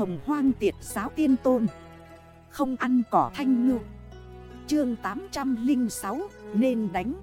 Hồng hoang tiệt giáo tiên tôn. Không ăn cỏ thanh ngư. Chương 806 nên đánh.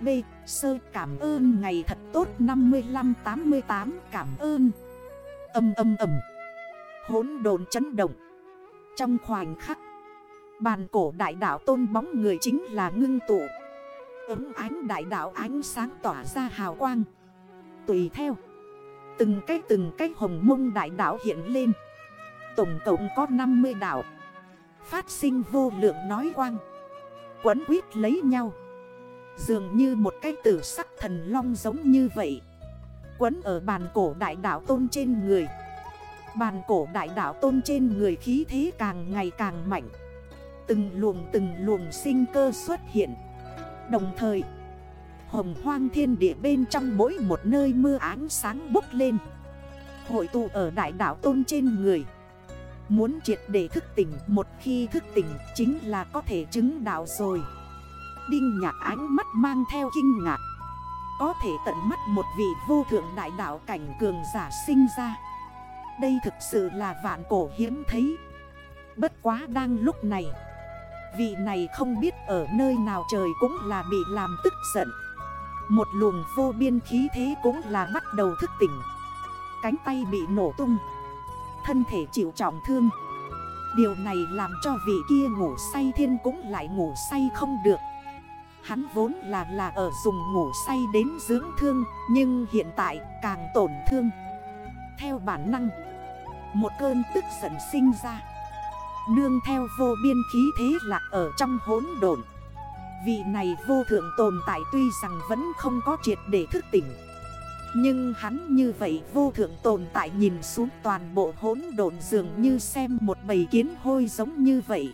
B. Sơ cảm ơn ngày thật tốt 55-88 cảm ơn. Âm âm âm. Hốn đồn chấn động. Trong khoảnh khắc, Bàn cổ đại đảo tôn bóng người chính là ngưng tụ. Ấm ánh đại đảo ánh sáng tỏa ra hào quang. Tùy theo, Từng cái từng cái hồng mông đại đảo hiện lên. Tổng cộng có 50 đảo Phát sinh vô lượng nói quang. Quấn quýt lấy nhau. Dường như một cái tử sắc thần long giống như vậy. Quấn ở bàn cổ đại đảo tôn trên người. Bàn cổ đại đảo tôn trên người khí thế càng ngày càng mạnh. Từng luồng từng luồng sinh cơ xuất hiện. Đồng thời, Hồng hoang thiên địa bên trong mỗi một nơi mưa ánh sáng bốc lên. Hội tụ ở đại đảo tôn trên người. Muốn triệt để thức tỉnh, Một khi thức tỉnh chính là có thể chứng đạo rồi. Đinh nhạc ánh mắt mang theo kinh ngạc. Có thể tận mắt một vị vô thượng đại đạo cảnh cường giả sinh ra. Đây thực sự là vạn cổ hiếm thấy. Bất quá đang lúc này, Vị này không biết ở nơi nào trời cũng là bị làm tức giận. Một luồng vô biên khí thế cũng là bắt đầu thức tỉnh. Cánh tay bị nổ tung. Thân thể chịu trọng thương. Điều này làm cho vị kia ngủ say thiên cũng lại ngủ say không được. Hắn vốn là là ở dùng ngủ say đến dưỡng thương, Nhưng hiện tại càng tổn thương. Theo bản năng, Một cơn tức giận sinh ra. Nương theo vô biên khí thế lạc ở trong hốn đồn Vị này vô thượng tồn tại tuy rằng vẫn không có triệt để thức tỉnh nhưng hắn như vậy vô thượng tồn tại nhìn xuống toàn bộ hốn đồn dường như xem một bầy kiến hôi giống như vậy.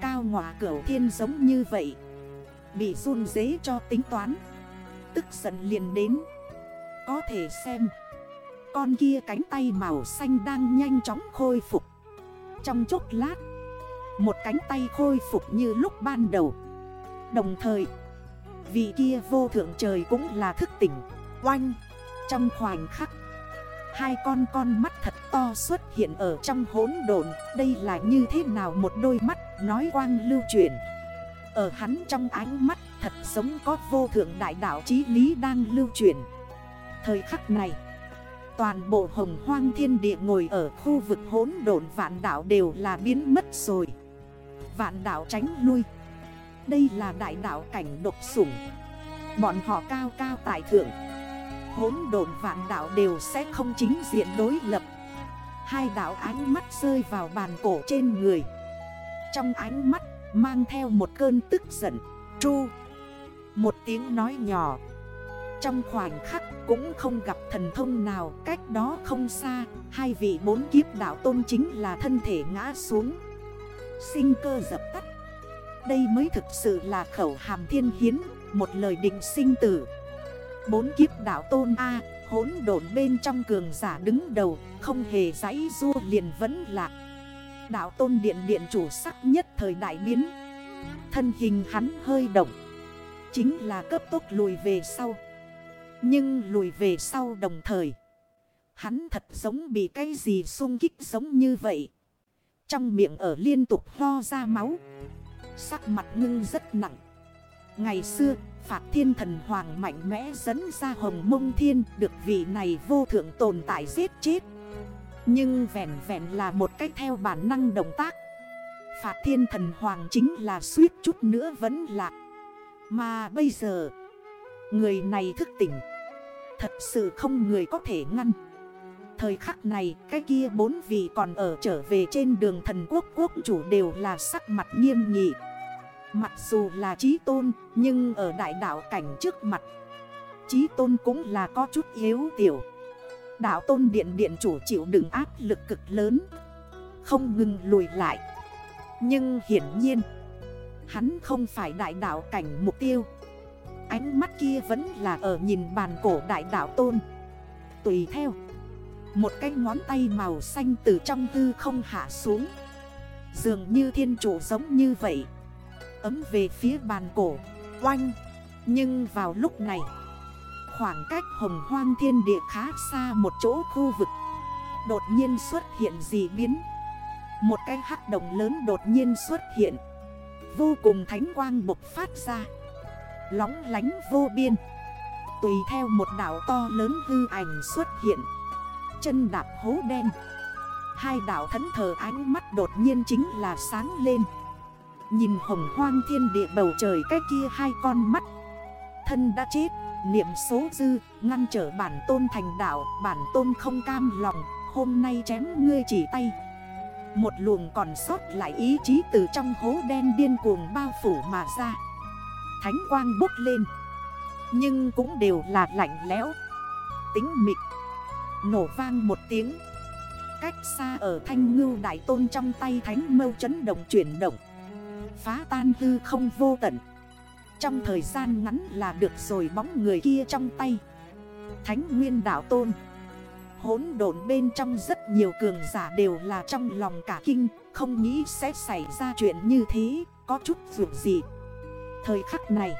Cao ngọa cửu thiên giống như vậy. Bị run dế cho tính toán. Tức giận liền đến. Có thể xem. Con kia cánh tay màu xanh đang nhanh chóng khôi phục. Trong chốc lát, Một cánh tay khôi phục như lúc ban đầu. Đồng thời, Vị kia vô thượng trời cũng là thức tỉnh. Oanh! Trong khoảnh khắc. Hai con con mắt thật to xuất hiện ở trong hốn đồn Đây là như thế nào một đôi mắt nói quang lưu truyền ở hắn trong ánh mắt thật giống có vô thượng đại đạo chí lý đang lưu truyền Thời khắc này, Toàn bộ hồng hoang thiên địa ngồi ở khu vực hỗn độn vạn đảo đều là biến mất rồi. Vạn đảo tránh lui. Đây là đại đảo cảnh độc sủng. Bọn họ cao cao tại thượng. Hỗn độn vạn đảo đều sẽ không chính diện đối lập. Hai đảo ánh mắt rơi vào bàn cổ trên người. Trong ánh mắt, Mang theo một cơn tức giận chu Một tiếng nói nhỏ. Trong khoảnh khắc cũng không gặp thần thông nào, Cách đó không xa, Hai vị bốn kiếp đạo tôn chính là thân thể ngã xuống. Sinh cơ dập tắt. Đây mới thực sự là khẩu hàm thiên hiến, Một lời định sinh tử. Bốn kiếp đạo tôn A Hốn độn bên trong cường giả đứng đầu, Không hề giấy rua liền vẫn lạc. Đạo tôn điện điện chủ sắc nhất thời đại biến. Thân hình hắn hơi động. Chính là cấp tốc lùi về sau. Nhưng lùi về sau đồng thời, Hắn thật giống bị cái gì xung kích giống như vậy. Trong miệng ở liên tục ho ra máu. Sắc mặt ngưng rất nặng. Ngày xưa Phạt thiên thần hoàng mạnh mẽ dẫn ra hồng mông thiên, Được vị này vô thượng tồn tại giết chết. Nhưng vẹn vẹn là một cách theo bản năng động tác. Phạt thiên thần hoàng chính là suýt chút nữa vẫn lạc. Mà bây giờ, Người này thức tỉnh. Thật sự không người có thể ngăn. Thời khắc này, cái kia bốn vị còn ở trở về trên đường thần quốc quốc chủ đều là sắc mặt nghiêm nghị. Mặc dù là trí tôn, nhưng ở đại đảo cảnh trước mặt Trí tôn cũng là có chút yếu tiểu. Đạo tôn điện điện chủ chịu đựng áp lực cực lớn, Không ngừng lùi lại. Nhưng hiển nhiên, Hắn không phải đại đạo cảnh mục tiêu. Ánh mắt kia vẫn là ở nhìn bàn cổ đại đạo tôn. Tùy theo, Một cái ngón tay màu xanh từ trong tư không hạ xuống. Dường như thiên chủ giống như vậy. Ấm về phía bàn cổ, Oanh. Nhưng vào lúc này, Khoảng cách hồng hoang thiên địa khá xa một chỗ khu vực, Đột nhiên xuất hiện gì biến. Một cái hắc động lớn đột nhiên xuất hiện, Vô cùng thánh quang bộc phát ra, Lóng lánh vô biên. Tùy theo một đảo to lớn hư ảnh xuất hiện, Chân đạp hố đen. Hai đảo thấn thờ ánh mắt đột nhiên chính là sáng lên. Nhìn hồng hoang thiên địa bầu trời cái kia hai con mắt. Thân đã chết, niệm số dư, ngăn trở bản tôn thành đảo Bản tôn không cam lòng, hôm nay chém ngươi chỉ tay. Một luồng còn sót lại ý chí từ trong hố đen điên cuồng bao phủ mà ra. Thánh quang bốc lên. Nhưng cũng đều là lạnh lẽo. Tính mịch Nổ vang một tiếng. Cách xa ở thanh ngưu đại tôn trong tay thánh mâu chấn động chuyển động. Phá tan hư không vô tận. Trong thời gian ngắn là được rồi bóng người kia trong tay. Thánh nguyên đạo tôn. Hốn độn bên trong rất nhiều cường giả đều là trong lòng cả kinh, Không nghĩ sẽ xảy ra chuyện như thế, Có chút dù gì. Thời khắc này,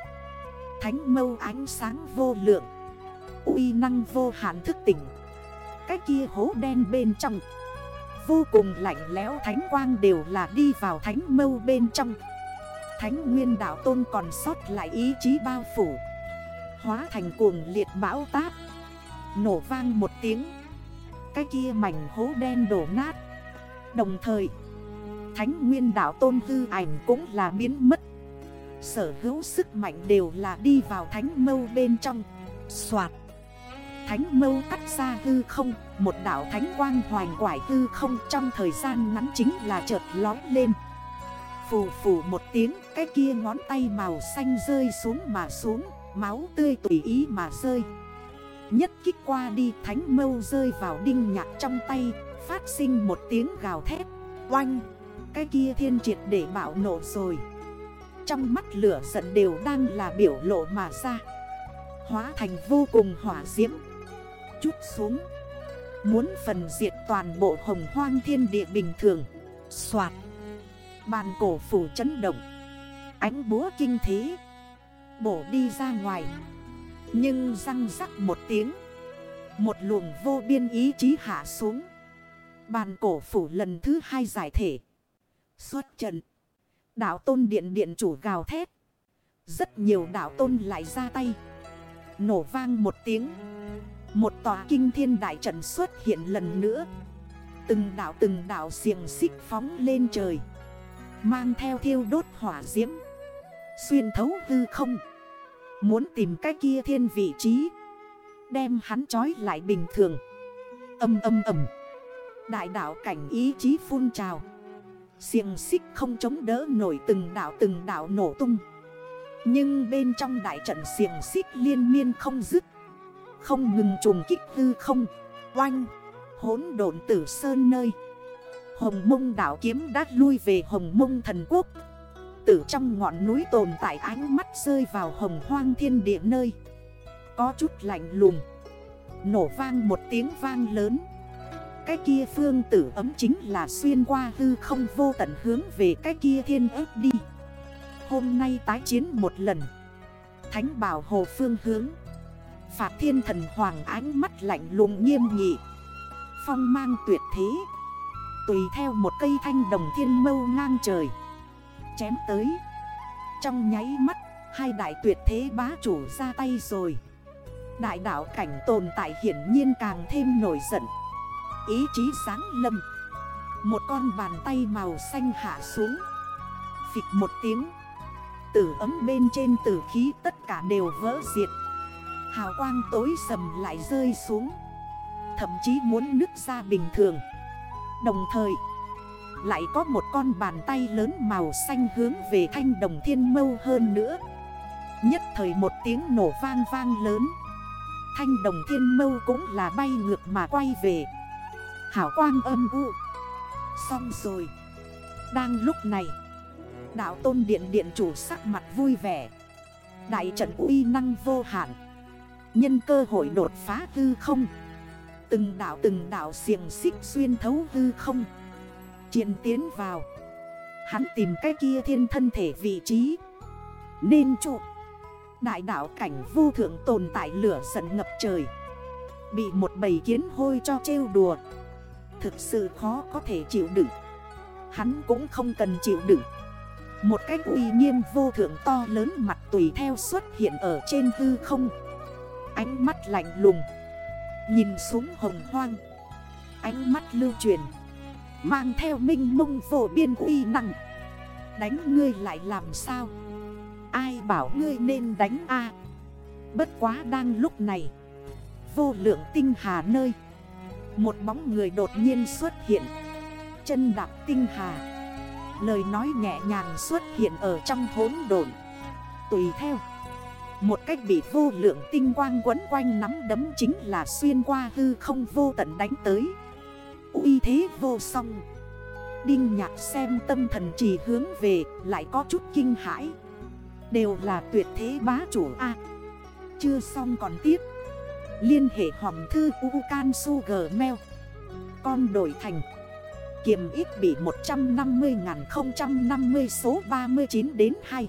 Thánh mâu ánh sáng vô lượng, uy năng vô hạn thức tỉnh. Cái kia hố đen bên trong, Vô cùng lạnh lẽo thánh quang đều là đi vào thánh mâu bên trong. Thánh nguyên đảo tôn còn sót lại ý chí bao phủ. Hóa thành cuồng liệt bão táp. Nổ vang một tiếng. Cái kia mảnh hố đen đổ nát. Đồng thời, Thánh nguyên đảo tôn hư ảnh cũng là biến mất. Sở hữu sức mạnh đều là đi vào thánh mâu bên trong. Xoạt Thánh mâu cắt ra hư không, Một đảo thánh quang hoành quải hư không Trong thời gian ngắn chính là chợt lói lên. Phù phù một tiếng, Cái kia ngón tay màu xanh rơi xuống mà xuống, Máu tươi tùy ý mà rơi. Nhất kích qua đi, thánh mâu rơi vào đinh nhạc trong tay, Phát sinh một tiếng gào thét. Oanh! Cái kia thiên triệt để bạo nổ rồi. Trong mắt lửa giận đều đang là biểu lộ mà ra. Hóa thành vô cùng hỏa diễm. Chút xuống. Muốn phần diệt toàn bộ hồng hoang thiên địa bình thường. Xoạt! Bàn cổ phủ chấn động. Ánh búa kinh thế. Bổ đi ra ngoài. Nhưng răng rắc một tiếng. Một luồng vô biên ý chí hạ xuống. Bàn cổ phủ lần thứ hai giải thể. Xuất trận. Đạo tôn điện điện chủ gào thét. Rất nhiều đạo tôn lại ra tay. Nổ vang một tiếng. Một tòa kinh thiên đại trận xuất hiện lần nữa. Từng đảo từng đảo xiềng xích phóng lên trời. Mang theo thiêu đốt hỏa diễm, Xuyên thấu hư không, Muốn tìm cái kia thiên vị trí, Đem hắn trói lại bình thường. Âm âm ầm, Đại đảo cảnh ý chí phun trào, Xiềng xích không chống đỡ nổi từng đảo từng đảo nổ tung. Nhưng bên trong đại trận xiềng xích liên miên không dứt, Không ngừng trùng kích hư không, Oanh Hốn độn tử sơn nơi. Hồng mông đảo kiếm đã lui về hồng mông thần quốc. Tử trong ngọn núi tồn tại ánh mắt rơi vào hồng hoang thiên địa nơi. Có chút lạnh lùng. Nổ vang một tiếng vang lớn. Cái kia phương tử ấm chính là xuyên qua hư không vô tận hướng về cái kia thiên ếp đi. Hôm nay tái chiến một lần. Thánh bảo hồ phương hướng. Phạt thiên thần hoàng ánh mắt lạnh lùng nghiêm nghị. Phong mang tuyệt thế. Tùy theo một cây thanh đồng thiên mâu ngang trời. Chém tới. Trong nháy mắt, Hai đại tuyệt thế bá chủ ra tay rồi. Đại đảo cảnh tồn tại hiển nhiên càng thêm nổi giận. Ý chí sáng lâm. Một con bàn tay màu xanh hạ xuống. Phịch một tiếng. Tử ấm bên trên tử khí tất cả đều vỡ diệt. Hào quang tối sầm lại rơi xuống. Thậm chí muốn nứt ra bình thường. Đồng thời, Lại có một con bàn tay lớn màu xanh hướng về thanh đồng thiên mâu hơn nữa. Nhất thời một tiếng nổ vang vang lớn. Thanh đồng thiên mâu cũng là bay ngược mà quay về. Hảo quang âm u. Xong rồi. Đang lúc này, Đạo tôn điện điện chủ sắc mặt vui vẻ. Đại trận uy năng vô hạn. Nhân cơ hội đột phá hư không. Từng đảo từng đảo xiềng xích xuyên thấu hư không. Triển tiến vào. Hắn tìm cái kia thiên thân thể vị trí. Nên trụ. Đại đảo cảnh vô thượng tồn tại lửa giận ngập trời. Bị một bầy kiến hôi cho trêu đùa. Thực sự khó có thể chịu đựng. Hắn cũng không cần chịu đựng. Một cái uy nghiêm vô thượng to lớn mặt tùy theo xuất hiện ở trên hư không. Ánh mắt lạnh lùng. Nhìn xuống hồng hoang. Ánh mắt lưu truyền, Mang theo minh mông vô biên uy năng. Đánh ngươi lại làm sao? Ai bảo ngươi nên đánh a? Bất quá đang lúc này, Vô lượng tinh hà nơi, Một bóng người đột nhiên xuất hiện. Chân đạp tinh hà, Lời nói nhẹ nhàng xuất hiện ở trong hốn đồn Tùy theo một cách bị vô lượng tinh quang quấn quanh nắm đấm chính là xuyên qua hư không vô tận đánh tới. Uy thế vô song. Đinh nhạc xem tâm thần chỉ hướng về, lại có chút kinh hãi. Đều là tuyệt thế bá chủ A. Chưa xong còn tiếp. Liên hệ hòm thư Ucan Su Gmail Con đổi thành. Kiềm ít bị 150.050 số 39 đến 2